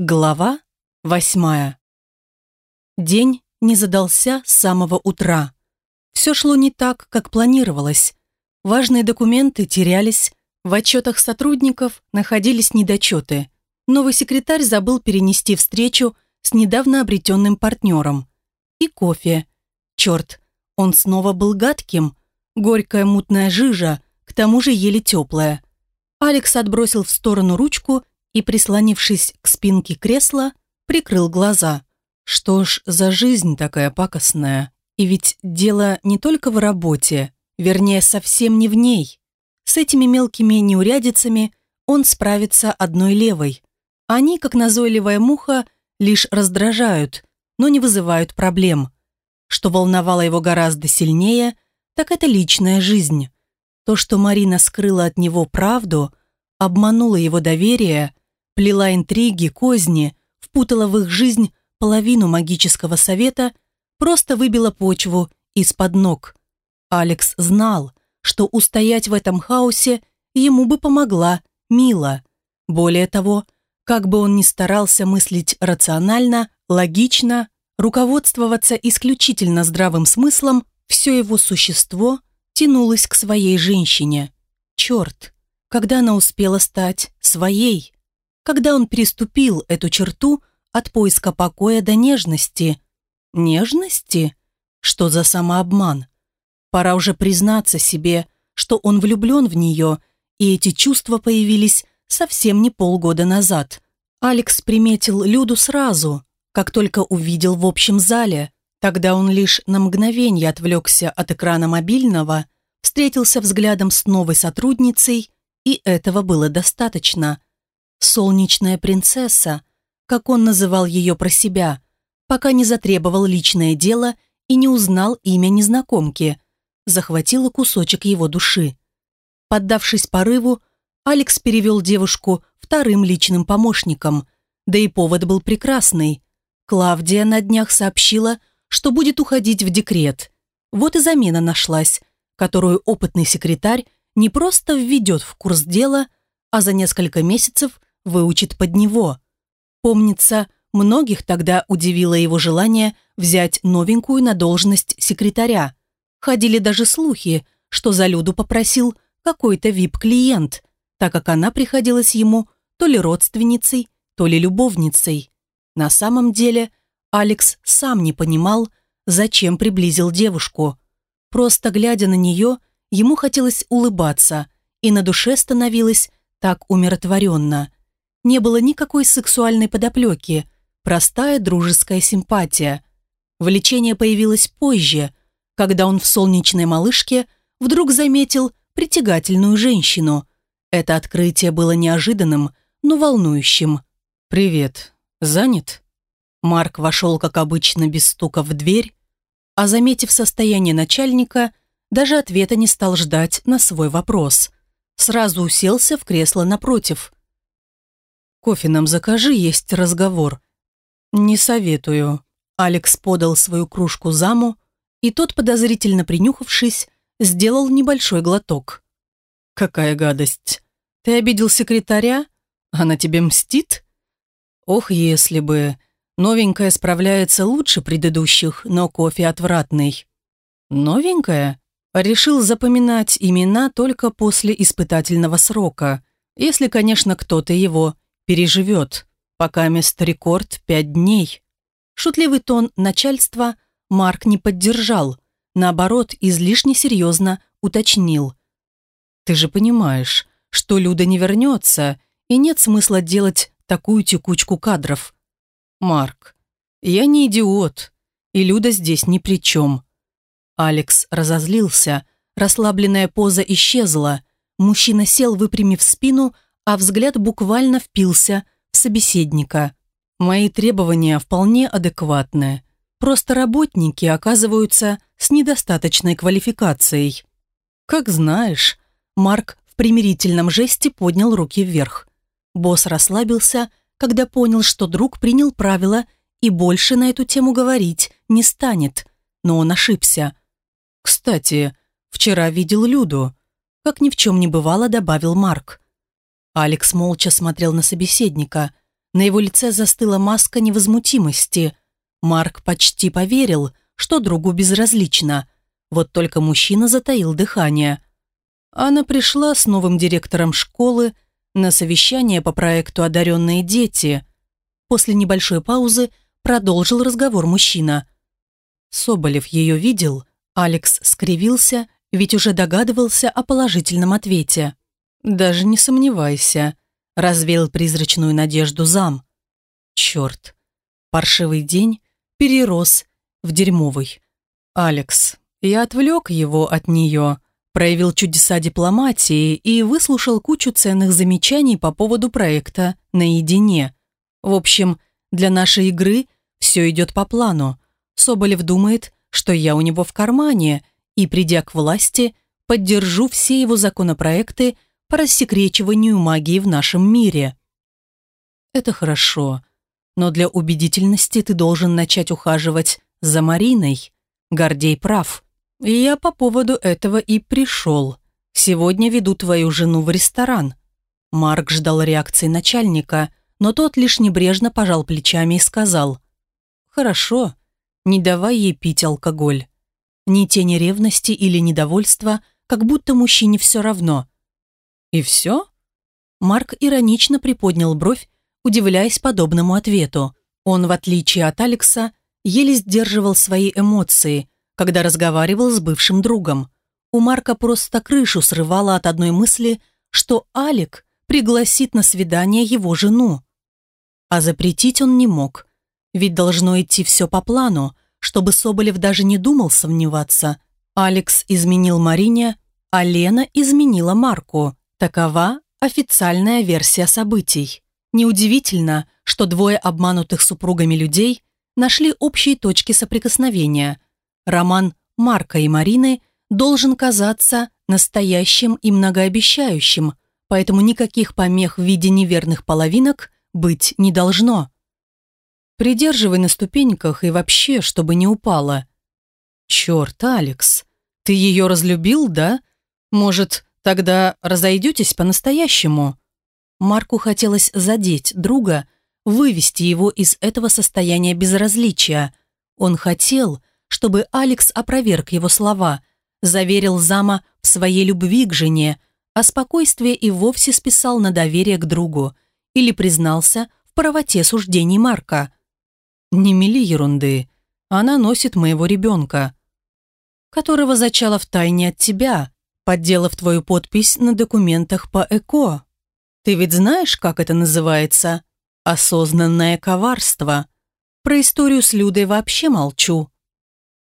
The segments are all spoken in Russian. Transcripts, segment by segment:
Глава восьмая. День не задался с самого утра. Все шло не так, как планировалось. Важные документы терялись, в отчетах сотрудников находились недочеты. Новый секретарь забыл перенести встречу с недавно обретенным партнером. И кофе. Черт, он снова был гадким. Горькая мутная жижа, к тому же еле теплая. Алекс отбросил в сторону ручку и, прислонившись к спинке кресла, прикрыл глаза. Что ж за жизнь такая пакостная? И ведь дело не только в работе, вернее, совсем не в ней. С этими мелкими неурядицами он справится одной левой. Они, как назойливая муха, лишь раздражают, но не вызывают проблем. Что волновало его гораздо сильнее, так это личная жизнь. То, что Марина скрыла от него правду, обманула его доверие, плела интриги, козни, впутала в их жизнь половину магического совета, просто выбила почву из-под ног. Алекс знал, что устоять в этом хаосе ему бы помогла Мила. Более того, как бы он ни старался мыслить рационально, логично, руководствоваться исключительно здравым смыслом, все его существо тянулось к своей женщине. Черт, когда она успела стать своей? Когда он переступил эту черту от поиска покоя до нежности. Нежности? Что за самообман? Пора уже признаться себе, что он влюблен в нее, и эти чувства появились совсем не полгода назад. Алекс приметил Люду сразу, как только увидел в общем зале. Тогда он лишь на мгновение отвлекся от экрана мобильного, встретился взглядом с новой сотрудницей, и этого было достаточно – «Солнечная принцесса», как он называл ее про себя, пока не затребовал личное дело и не узнал имя незнакомки, захватила кусочек его души. Поддавшись порыву, Алекс перевел девушку вторым личным помощником, да и повод был прекрасный. Клавдия на днях сообщила, что будет уходить в декрет. Вот и замена нашлась, которую опытный секретарь не просто введет в курс дела, а за несколько месяцев выучит под него. Помнится, многих тогда удивило его желание взять новенькую на должность секретаря. Ходили даже слухи, что за Люду попросил какой-то вип-клиент, так как она приходилась ему то ли родственницей, то ли любовницей. На самом деле Алекс сам не понимал, зачем приблизил девушку. Просто глядя на нее, ему хотелось улыбаться, и на душе становилось так умиротворенно не было никакой сексуальной подоплеки, простая дружеская симпатия. Влечение появилось позже, когда он в солнечной малышке вдруг заметил притягательную женщину. Это открытие было неожиданным, но волнующим. «Привет. Занят?» Марк вошел, как обычно, без стука в дверь, а, заметив состояние начальника, даже ответа не стал ждать на свой вопрос. Сразу уселся в кресло напротив – Кофе нам закажи, есть разговор». «Не советую». Алекс подал свою кружку заму, и тот, подозрительно принюхавшись, сделал небольшой глоток. «Какая гадость! Ты обидел секретаря? Она тебе мстит?» «Ох, если бы! Новенькая справляется лучше предыдущих, но кофе отвратный». «Новенькая?» Решил запоминать имена только после испытательного срока, если, конечно, кто-то его переживет, пока мест рекорд пять дней. Шутливый тон начальства Марк не поддержал, наоборот, излишне серьезно уточнил. «Ты же понимаешь, что Люда не вернется, и нет смысла делать такую текучку кадров. Марк, я не идиот, и Люда здесь ни при чем». Алекс разозлился, расслабленная поза исчезла, мужчина сел, выпрямив спину, а взгляд буквально впился в собеседника. Мои требования вполне адекватны. Просто работники оказываются с недостаточной квалификацией. Как знаешь, Марк в примирительном жесте поднял руки вверх. Босс расслабился, когда понял, что друг принял правила и больше на эту тему говорить не станет. Но он ошибся. «Кстати, вчера видел Люду», — как ни в чем не бывало, добавил Марк. Алекс молча смотрел на собеседника. На его лице застыла маска невозмутимости. Марк почти поверил, что другу безразлично. Вот только мужчина затаил дыхание. Она пришла с новым директором школы на совещание по проекту «Одаренные дети». После небольшой паузы продолжил разговор мужчина. Соболев ее видел, Алекс скривился, ведь уже догадывался о положительном ответе. «Даже не сомневайся», – развеял призрачную надежду зам. «Черт, паршивый день перерос в дерьмовый. Алекс, я отвлек его от нее, проявил чудеса дипломатии и выслушал кучу ценных замечаний по поводу проекта наедине. В общем, для нашей игры все идет по плану. Соболев думает, что я у него в кармане, и, придя к власти, поддержу все его законопроекты по рассекречиванию магии в нашем мире. Это хорошо, но для убедительности ты должен начать ухаживать за Мариной. Гордей прав. И я по поводу этого и пришел. Сегодня веду твою жену в ресторан. Марк ждал реакции начальника, но тот лишь небрежно пожал плечами и сказал «Хорошо, не давай ей пить алкоголь». Ни тени ревности или недовольства, как будто мужчине все равно. «И все?» Марк иронично приподнял бровь, удивляясь подобному ответу. Он, в отличие от Алекса, еле сдерживал свои эмоции, когда разговаривал с бывшим другом. У Марка просто крышу срывало от одной мысли, что Алик пригласит на свидание его жену. А запретить он не мог, ведь должно идти все по плану, чтобы Соболев даже не думал сомневаться. Алекс изменил Марине, а Лена изменила Марку. Такова официальная версия событий. Неудивительно, что двое обманутых супругами людей нашли общие точки соприкосновения. Роман Марка и Марины должен казаться настоящим и многообещающим, поэтому никаких помех в виде неверных половинок быть не должно. Придерживай на ступеньках и вообще, чтобы не упала. Черт, Алекс, ты ее разлюбил, да? Может, тогда разойдетесь по-настоящему? Марку хотелось задеть друга, вывести его из этого состояния безразличия. Он хотел, чтобы Алекс опроверг его слова, заверил зама в своей любви к жене, а спокойствие и вовсе списал на доверие к другу или признался в правоте суждений Марка. «Не мели ерунды. Она носит моего ребенка, которого зачала в тайне от тебя, подделав твою подпись на документах по ЭКО. Ты ведь знаешь, как это называется? Осознанное коварство. Про историю с Людой вообще молчу.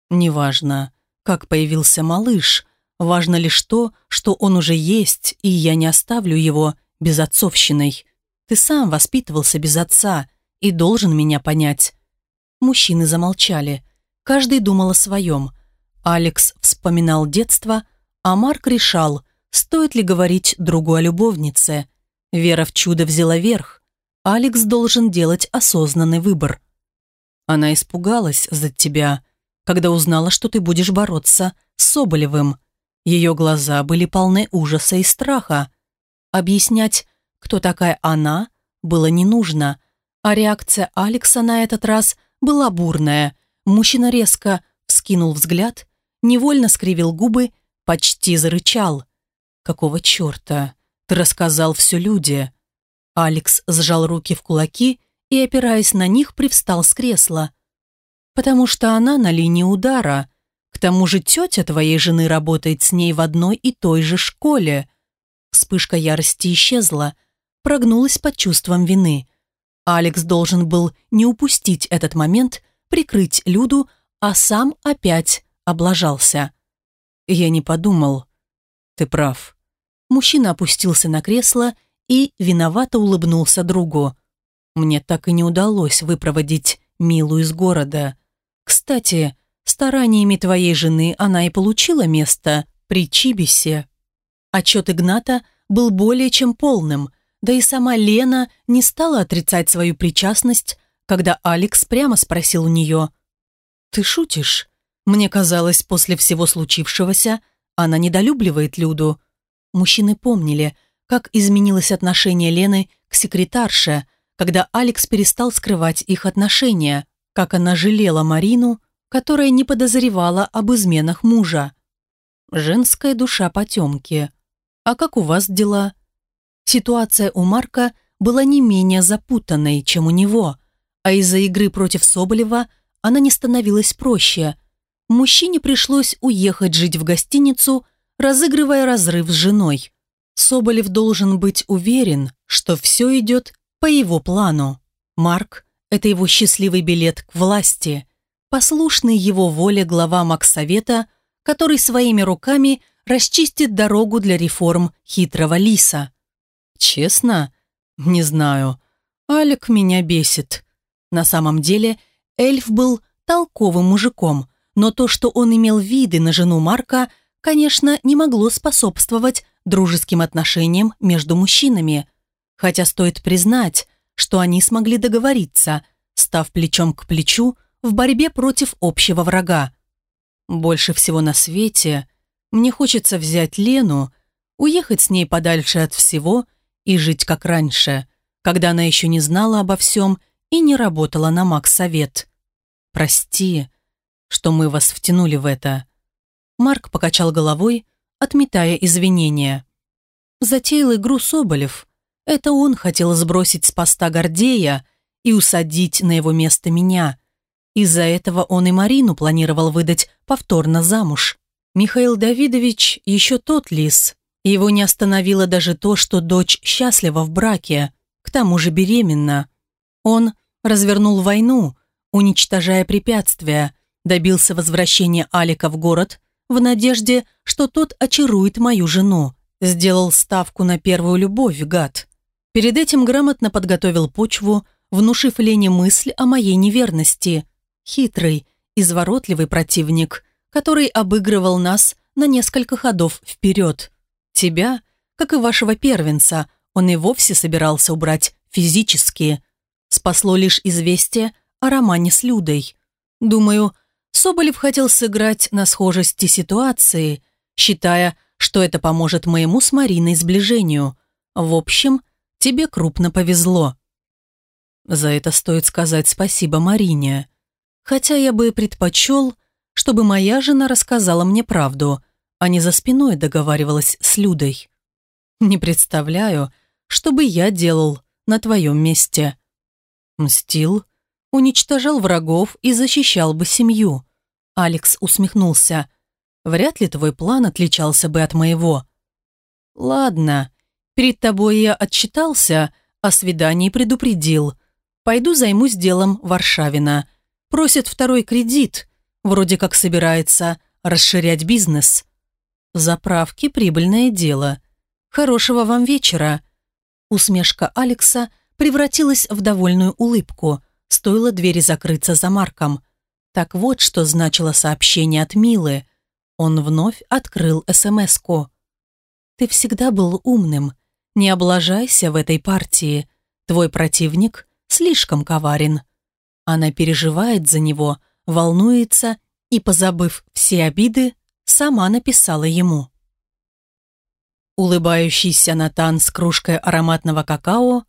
Неважно, как появился малыш, важно лишь то, что он уже есть, и я не оставлю его без отцовщиной. Ты сам воспитывался без отца и должен меня понять. Мужчины замолчали. Каждый думал о своем. Алекс вспоминал детство, а Марк решал, стоит ли говорить другу о любовнице. Вера в чудо взяла верх. Алекс должен делать осознанный выбор. Она испугалась за тебя, когда узнала, что ты будешь бороться с Соболевым. Ее глаза были полны ужаса и страха. Объяснять, кто такая она, было не нужно, а реакция Алекса на этот раз была бурная. Мужчина резко вскинул взгляд, невольно скривил губы, почти зарычал. «Какого черта? Ты рассказал все люди?» Алекс сжал руки в кулаки и, опираясь на них, привстал с кресла. «Потому что она на линии удара. К тому же тетя твоей жены работает с ней в одной и той же школе». Вспышка ярости исчезла, прогнулась под чувством вины. Алекс должен был не упустить этот момент, прикрыть Люду, а сам опять облажался. Я не подумал. Ты прав. Мужчина опустился на кресло и виновато улыбнулся другу. Мне так и не удалось выпроводить Милу из города. Кстати, стараниями твоей жены она и получила место при Чибисе. Отчет Игната был более чем полным – да и сама Лена не стала отрицать свою причастность, когда Алекс прямо спросил у нее. «Ты шутишь? Мне казалось, после всего случившегося она недолюбливает Люду». Мужчины помнили, как изменилось отношение Лены к секретарше, когда Алекс перестал скрывать их отношения, как она жалела Марину, которая не подозревала об изменах мужа. Женская душа потемки. А как у вас дела? Ситуация у Марка была не менее запутанной, чем у него, а из-за игры против Соболева она не становилась проще. Мужчине пришлось уехать жить в гостиницу, разыгрывая разрыв с женой. Соболев должен быть уверен, что все идет по его плану. Марк – это его счастливый билет к власти, послушный его воле глава Максовета, который своими руками расчистит дорогу для реформ хитрого лиса. Честно? Не знаю. Алик меня бесит. На самом деле, эльф был толковым мужиком, но то, что он имел виды на жену Марка, конечно, не могло способствовать дружеским отношениям между мужчинами. Хотя стоит признать, что они смогли договориться, став плечом к плечу в борьбе против общего врага. Больше всего на свете мне хочется взять Лену, уехать с ней подальше от всего и жить как раньше, когда она еще не знала обо всем и не работала на Макс-совет. Прости, что мы вас втянули в это. Марк покачал головой, отметая извинения. Затеял игру Соболев. Это он хотел сбросить с поста Гордея и усадить на его место меня. Из-за этого он и Марину планировал выдать повторно замуж. Михаил Давидович еще тот лис. Его не остановило даже то, что дочь счастлива в браке, к тому же беременна. Он развернул войну, уничтожая препятствия, добился возвращения Алика в город в надежде, что тот очарует мою жену. Сделал ставку на первую любовь, гад. Перед этим грамотно подготовил почву, внушив Лене мысль о моей неверности. Хитрый, изворотливый противник, который обыгрывал нас на несколько ходов вперед. Тебя, как и вашего первенца, он и вовсе собирался убрать физически. Спасло лишь известие о романе с Людой. Думаю, Соболев хотел сыграть на схожести ситуации, считая, что это поможет моему с Мариной сближению. В общем, тебе крупно повезло. За это стоит сказать спасибо Марине. Хотя я бы предпочел, чтобы моя жена рассказала мне правду, а не за спиной договаривалась с Людой. Не представляю, что бы я делал на твоем месте. Мстил, уничтожал врагов и защищал бы семью. Алекс усмехнулся. «Вряд ли твой план отличался бы от моего». «Ладно, перед тобой я отчитался, о свидании предупредил. Пойду займусь делом Варшавина. Просит второй кредит, вроде как собирается расширять бизнес. Заправки – прибыльное дело. Хорошего вам вечера». Усмешка Алекса превратилась в довольную улыбку, стоило двери закрыться за Марком. Так вот, что значило сообщение от Милы. Он вновь открыл СМС-ку. «Ты всегда был умным. Не облажайся в этой партии. Твой противник слишком коварен». Она переживает за него, волнуется и, позабыв все обиды, сама написала ему. Улыбающийся Натан с кружкой ароматного какао.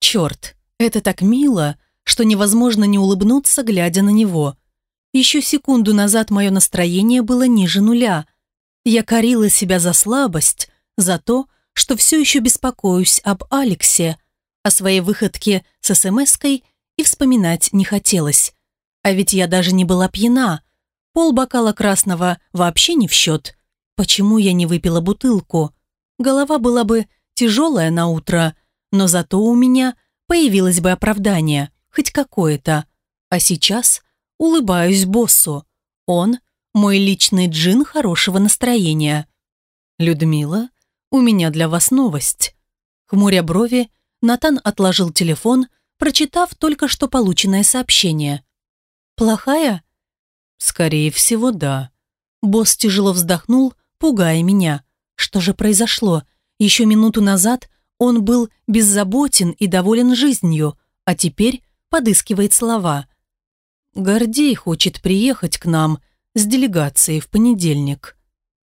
Черт, это так мило, что невозможно не улыбнуться, глядя на него. Еще секунду назад мое настроение было ниже нуля. Я корила себя за слабость, за то, что все еще беспокоюсь об Алексе, о своей выходке с СМС-кой и вспоминать не хотелось. А ведь я даже не была пьяна. Пол бокала красного вообще не в счет. Почему я не выпила бутылку? Голова была бы тяжелая на утро, но зато у меня появилось бы оправдание, хоть какое-то. А сейчас улыбаюсь боссу. Он – мой личный джин хорошего настроения. «Людмила, у меня для вас новость». Хмуря брови, Натан отложил телефон, прочитав только что полученное сообщение. «Плохая?» «Скорее всего, да». Босс тяжело вздохнул, пугая меня. Что же произошло? Еще минуту назад он был беззаботен и доволен жизнью, а теперь подыскивает слова. Гордей хочет приехать к нам с делегацией в понедельник.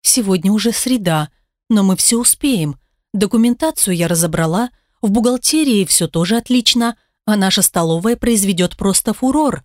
Сегодня уже среда, но мы все успеем. Документацию я разобрала, в бухгалтерии все тоже отлично, а наша столовая произведет просто фурор.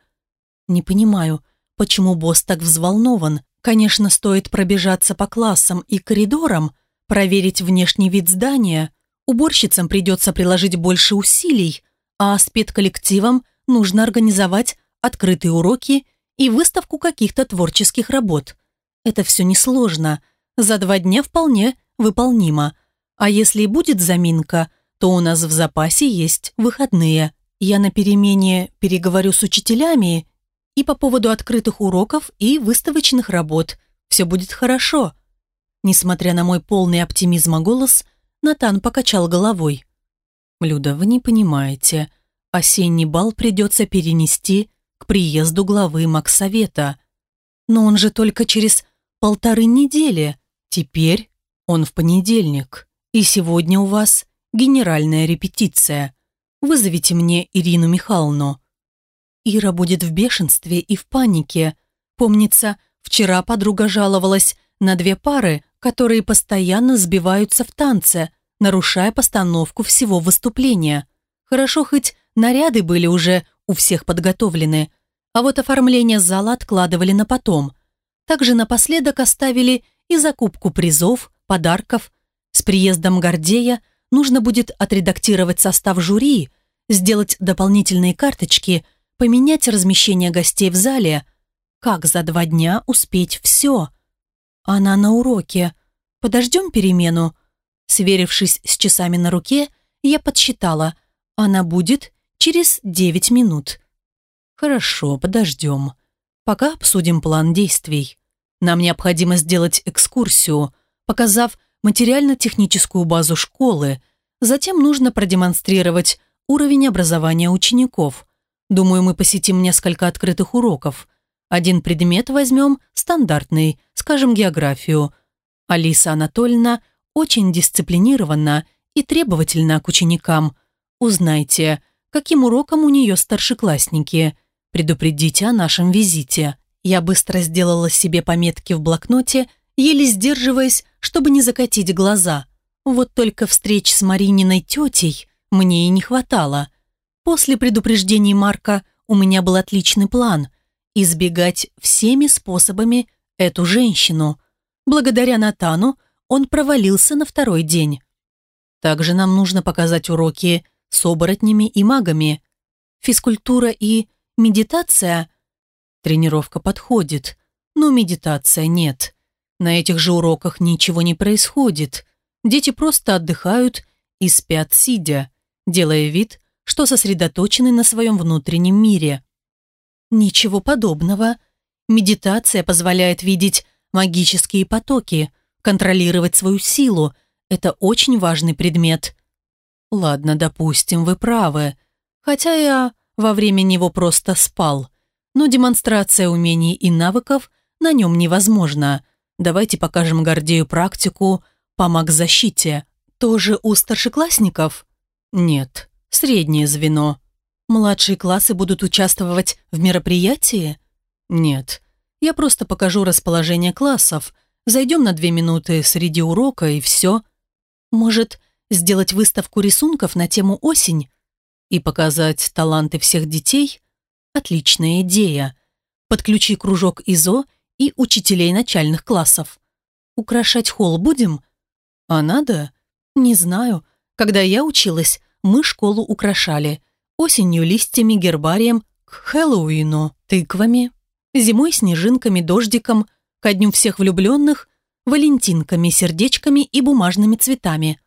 Не понимаю, почему босс так взволнован. Конечно, стоит пробежаться по классам и коридорам, проверить внешний вид здания. Уборщицам придется приложить больше усилий, а спецколлективам нужно организовать открытые уроки и выставку каких-то творческих работ. Это все несложно, за два дня вполне выполнимо. А если и будет заминка, то у нас в запасе есть выходные. Я на перемене переговорю с учителями и по поводу открытых уроков и выставочных работ. Все будет хорошо. Несмотря на мой полный оптимизма голос, Натан покачал головой. «Люда, вы не понимаете. Осенний бал придется перенести к приезду главы Максовета. Но он же только через полторы недели. Теперь он в понедельник. И сегодня у вас генеральная репетиция. Вызовите мне Ирину Михайловну». Ира будет в бешенстве и в панике. Помнится, вчера подруга жаловалась на две пары, которые постоянно сбиваются в танце, нарушая постановку всего выступления. Хорошо, хоть наряды были уже у всех подготовлены, а вот оформление зала откладывали на потом. Также напоследок оставили и закупку призов, подарков. С приездом Гордея нужно будет отредактировать состав жюри, сделать дополнительные карточки, поменять размещение гостей в зале. Как за два дня успеть все? Она на уроке. Подождем перемену? Сверившись с часами на руке, я подсчитала. Она будет через девять минут. Хорошо, подождем. Пока обсудим план действий. Нам необходимо сделать экскурсию, показав материально-техническую базу школы. Затем нужно продемонстрировать уровень образования учеников. Думаю, мы посетим несколько открытых уроков. Один предмет возьмем стандартный, скажем, географию. Алиса Анатольевна очень дисциплинирована и требовательна к ученикам. Узнайте, каким уроком у нее старшеклассники. Предупредите о нашем визите. Я быстро сделала себе пометки в блокноте, еле сдерживаясь, чтобы не закатить глаза. Вот только встреч с Марининой тетей мне и не хватало. После предупреждений Марка у меня был отличный план – избегать всеми способами эту женщину. Благодаря Натану он провалился на второй день. Также нам нужно показать уроки с оборотнями и магами. Физкультура и медитация. Тренировка подходит, но медитация нет. На этих же уроках ничего не происходит. Дети просто отдыхают и спят сидя, делая вид, что сосредоточены на своем внутреннем мире. Ничего подобного. Медитация позволяет видеть магические потоки, контролировать свою силу. Это очень важный предмет. Ладно, допустим, вы правы. Хотя я во время него просто спал. Но демонстрация умений и навыков на нем невозможна. Давайте покажем Гордею практику по магзащите. Тоже у старшеклассников? Нет, среднее звено. Младшие классы будут участвовать в мероприятии? Нет, я просто покажу расположение классов. Зайдем на две минуты среди урока и все. Может, сделать выставку рисунков на тему «Осень» и показать таланты всех детей? Отличная идея. Подключи кружок ИЗО и учителей начальных классов. Украшать холл будем? А надо? Не знаю. Когда я училась, мы школу украшали. Осенью листьями, гербарием, к Хэллоуину, тыквами, зимой снежинками, дождиком, ко дню всех влюбленных, валентинками, сердечками и бумажными цветами.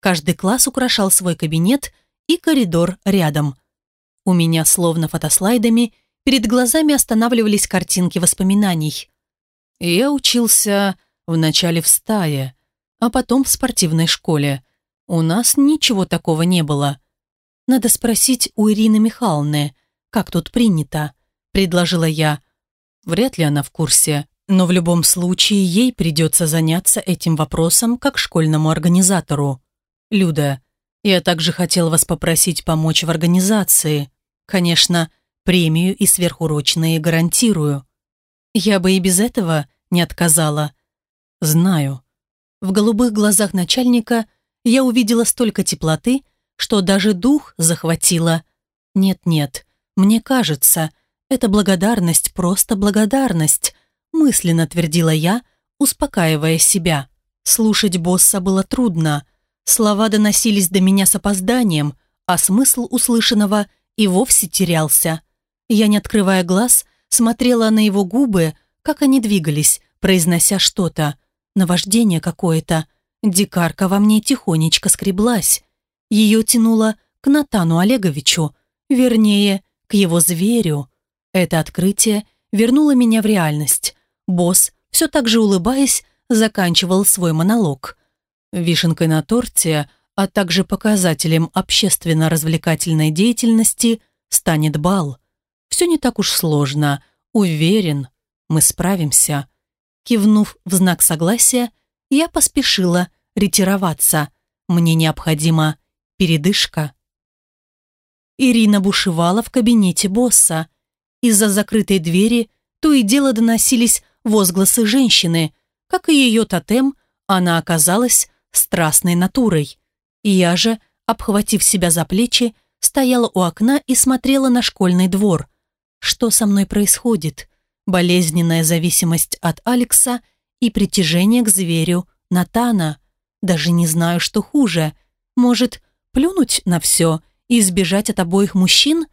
Каждый класс украшал свой кабинет и коридор рядом. У меня, словно фотослайдами, перед глазами останавливались картинки воспоминаний. Я учился вначале в стае, а потом в спортивной школе. У нас ничего такого не было. Надо спросить у Ирины Михайловны, как тут принято, предложила я. Вряд ли она в курсе, но в любом случае ей придется заняться этим вопросом как школьному организатору. Люда, я также хотел вас попросить помочь в организации. Конечно, премию и сверхурочные гарантирую. Я бы и без этого не отказала. Знаю. В голубых глазах начальника я увидела столько теплоты, что даже дух захватило. Нет-нет, мне кажется, это благодарность, просто благодарность, мысленно твердила я, успокаивая себя. Слушать босса было трудно. Слова доносились до меня с опозданием, а смысл услышанного и вовсе терялся. Я, не открывая глаз, смотрела на его губы, как они двигались, произнося что-то. Наваждение какое-то. Дикарка во мне тихонечко скреблась. Ее тянуло к Натану Олеговичу, вернее, к его зверю. Это открытие вернуло меня в реальность. Босс, все так же улыбаясь, заканчивал свой монолог. Вишенкой на торте, а также показателем общественно-развлекательной деятельности станет бал. Все не так уж сложно. Уверен, мы справимся. Кивнув в знак согласия, я поспешила ретироваться. Мне необходима передышка. Ирина бушевала в кабинете босса. Из-за закрытой двери то и дело доносились возгласы женщины. Как и ее тотем, она оказалась страстной натурой. Я же, обхватив себя за плечи, стояла у окна и смотрела на школьный двор. Что со мной происходит? Болезненная зависимость от Алекса и притяжение к зверю Натана. Даже не знаю, что хуже. Может, плюнуть на все и избежать от обоих мужчин?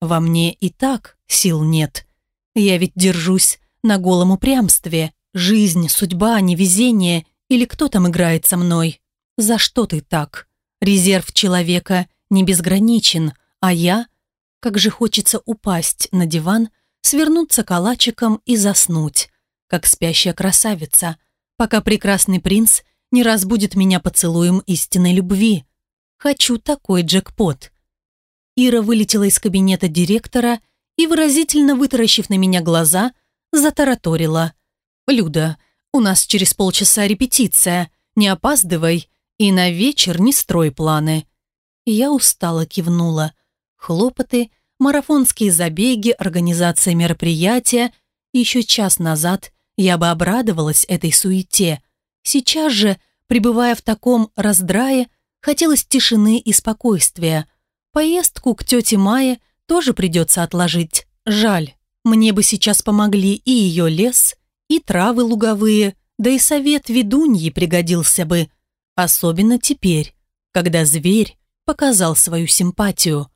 Во мне и так сил нет. Я ведь держусь на голом упрямстве. Жизнь, судьба, невезение или кто там играет со мной? За что ты так? Резерв человека не безграничен, а я... Как же хочется упасть на диван, свернуться калачиком и заснуть, как спящая красавица, пока прекрасный принц не разбудит меня поцелуем истинной любви. Хочу такой джекпот. Ира вылетела из кабинета директора и, выразительно вытаращив на меня глаза, затараторила. «Люда, у нас через полчаса репетиция, не опаздывай и на вечер не строй планы». Я устало кивнула. Хлопоты, марафонские забеги, организация мероприятия. Еще час назад я бы обрадовалась этой суете. Сейчас же, пребывая в таком раздрае, хотелось тишины и спокойствия. Поездку к тете Майе тоже придется отложить. Жаль, мне бы сейчас помогли и ее лес, и травы луговые, да и совет ведуньи пригодился бы. Особенно теперь, когда зверь показал свою симпатию.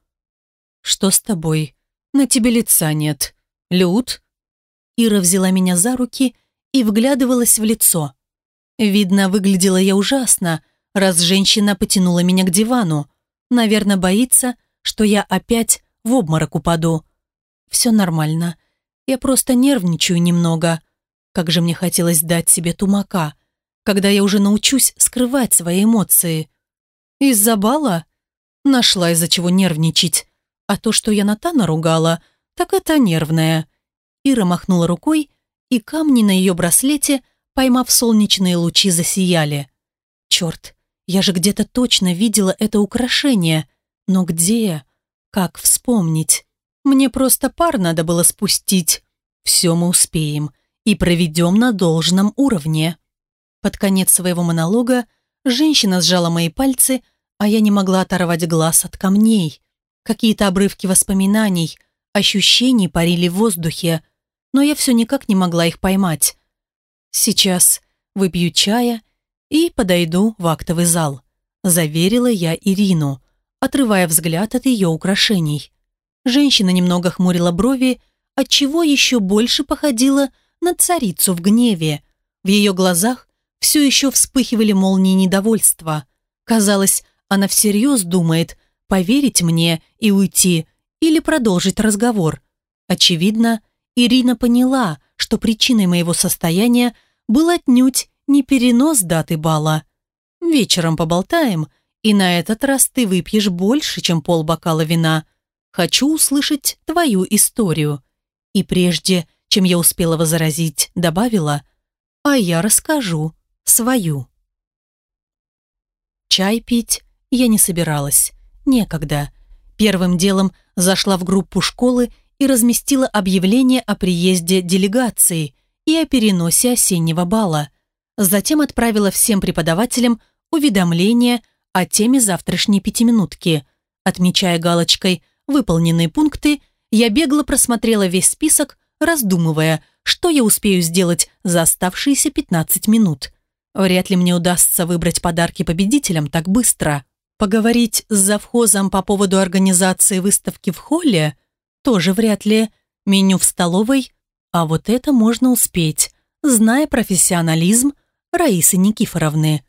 «Что с тобой? На тебе лица нет. Люд?» Ира взяла меня за руки и вглядывалась в лицо. Видно, выглядела я ужасно, раз женщина потянула меня к дивану. Наверное, боится, что я опять в обморок упаду. Все нормально. Я просто нервничаю немного. Как же мне хотелось дать себе тумака, когда я уже научусь скрывать свои эмоции. Из-за бала? Нашла из-за чего нервничать. А то, что я Натана ругала, так это нервное. Ира махнула рукой, и камни на ее браслете, поймав солнечные лучи, засияли. Черт, я же где-то точно видела это украшение. Но где? Как вспомнить? Мне просто пар надо было спустить. Все мы успеем и проведем на должном уровне. Под конец своего монолога женщина сжала мои пальцы, а я не могла оторвать глаз от камней. Какие-то обрывки воспоминаний, ощущений парили в воздухе, но я все никак не могла их поймать. Сейчас выпью чая и подойду в актовый зал. Заверила я Ирину, отрывая взгляд от ее украшений. Женщина немного хмурила брови, отчего еще больше походила на царицу в гневе. В ее глазах все еще вспыхивали молнии недовольства. Казалось, она всерьез думает, поверить мне и уйти или продолжить разговор. Очевидно, Ирина поняла, что причиной моего состояния был отнюдь не перенос даты бала. Вечером поболтаем, и на этот раз ты выпьешь больше, чем полбокала вина. Хочу услышать твою историю. И прежде, чем я успела возразить, добавила, а я расскажу свою. Чай пить я не собиралась. Некогда. Первым делом зашла в группу школы и разместила объявление о приезде делегации и о переносе осеннего бала. Затем отправила всем преподавателям уведомление о теме завтрашней пятиминутки, отмечая галочкой выполненные пункты, я бегло просмотрела весь список, раздумывая, что я успею сделать за оставшиеся 15 минут. Вряд ли мне удастся выбрать подарки победителям так быстро. Поговорить с завхозом по поводу организации выставки в холле тоже вряд ли. Меню в столовой, а вот это можно успеть, зная профессионализм Раисы Никифоровны.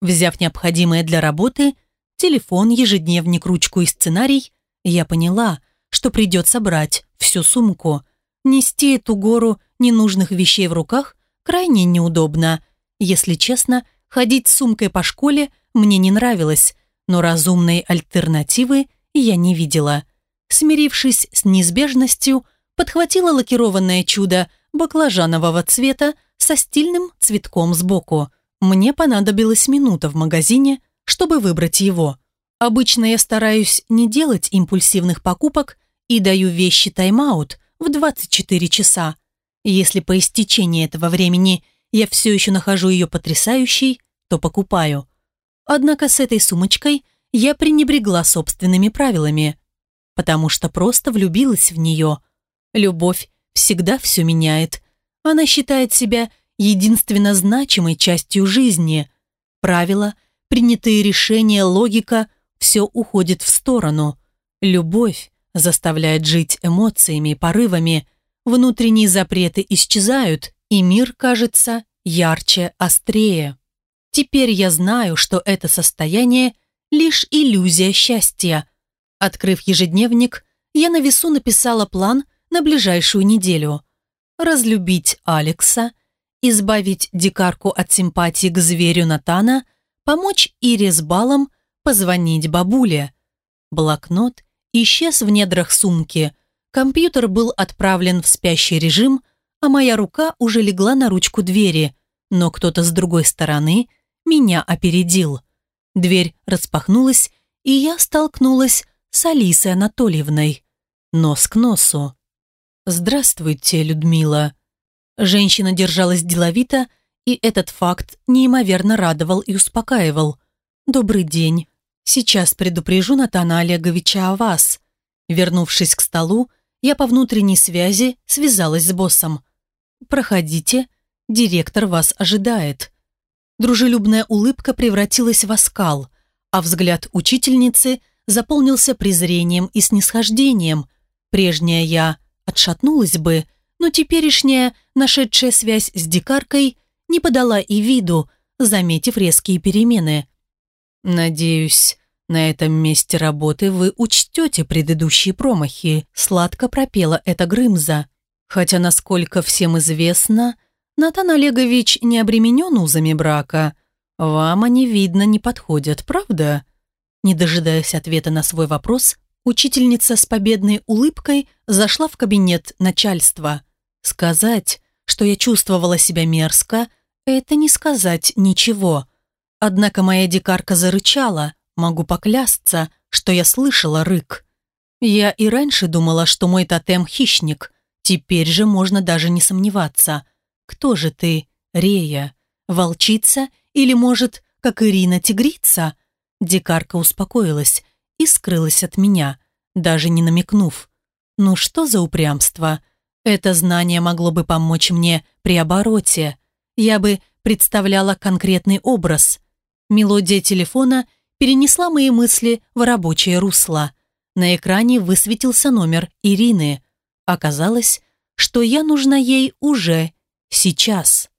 Взяв необходимое для работы, телефон, ежедневник, ручку и сценарий, я поняла, что придется брать всю сумку. Нести эту гору ненужных вещей в руках крайне неудобно. Если честно, ходить с сумкой по школе мне не нравилось, но разумной альтернативы я не видела. Смирившись с неизбежностью, подхватила лакированное чудо баклажанового цвета со стильным цветком сбоку. Мне понадобилась минута в магазине, чтобы выбрать его. Обычно я стараюсь не делать импульсивных покупок и даю вещи тайм-аут в 24 часа. Если по истечении этого времени я все еще нахожу ее потрясающей, то покупаю. Однако с этой сумочкой я пренебрегла собственными правилами, потому что просто влюбилась в нее. Любовь всегда все меняет. Она считает себя единственно значимой частью жизни. Правила, принятые решения, логика – все уходит в сторону. Любовь заставляет жить эмоциями и порывами, внутренние запреты исчезают, и мир кажется ярче, острее. Теперь я знаю, что это состояние – лишь иллюзия счастья. Открыв ежедневник, я на весу написала план на ближайшую неделю. Разлюбить Алекса, избавить дикарку от симпатии к зверю Натана, помочь Ире с балом, позвонить бабуле. Блокнот исчез в недрах сумки, компьютер был отправлен в спящий режим, а моя рука уже легла на ручку двери, но кто-то с другой стороны меня опередил. Дверь распахнулась, и я столкнулась с Алисой Анатольевной. Нос к носу. «Здравствуйте, Людмила». Женщина держалась деловито, и этот факт неимоверно радовал и успокаивал. «Добрый день. Сейчас предупрежу Натана Олеговича о вас». Вернувшись к столу, я по внутренней связи связалась с боссом. «Проходите, директор вас ожидает». Дружелюбная улыбка превратилась в оскал, а взгляд учительницы заполнился презрением и снисхождением. Прежняя я отшатнулась бы, но теперешняя, нашедшая связь с дикаркой, не подала и виду, заметив резкие перемены. «Надеюсь, на этом месте работы вы учтете предыдущие промахи», сладко пропела эта Грымза. Хотя, насколько всем известно, Натан Олегович не обременен узами брака. Вам они, видно, не подходят, правда? Не дожидаясь ответа на свой вопрос, учительница с победной улыбкой зашла в кабинет начальства. Сказать, что я чувствовала себя мерзко, это не сказать ничего. Однако моя дикарка зарычала, могу поклясться, что я слышала рык. Я и раньше думала, что мой тотем – хищник. Теперь же можно даже не сомневаться – кто же ты, Рея? Волчица или, может, как Ирина, тигрица?» Дикарка успокоилась и скрылась от меня, даже не намекнув. «Ну что за упрямство? Это знание могло бы помочь мне при обороте. Я бы представляла конкретный образ. Мелодия телефона перенесла мои мысли в рабочее русло. На экране высветился номер Ирины. Оказалось, что я нужна ей уже Сейчас.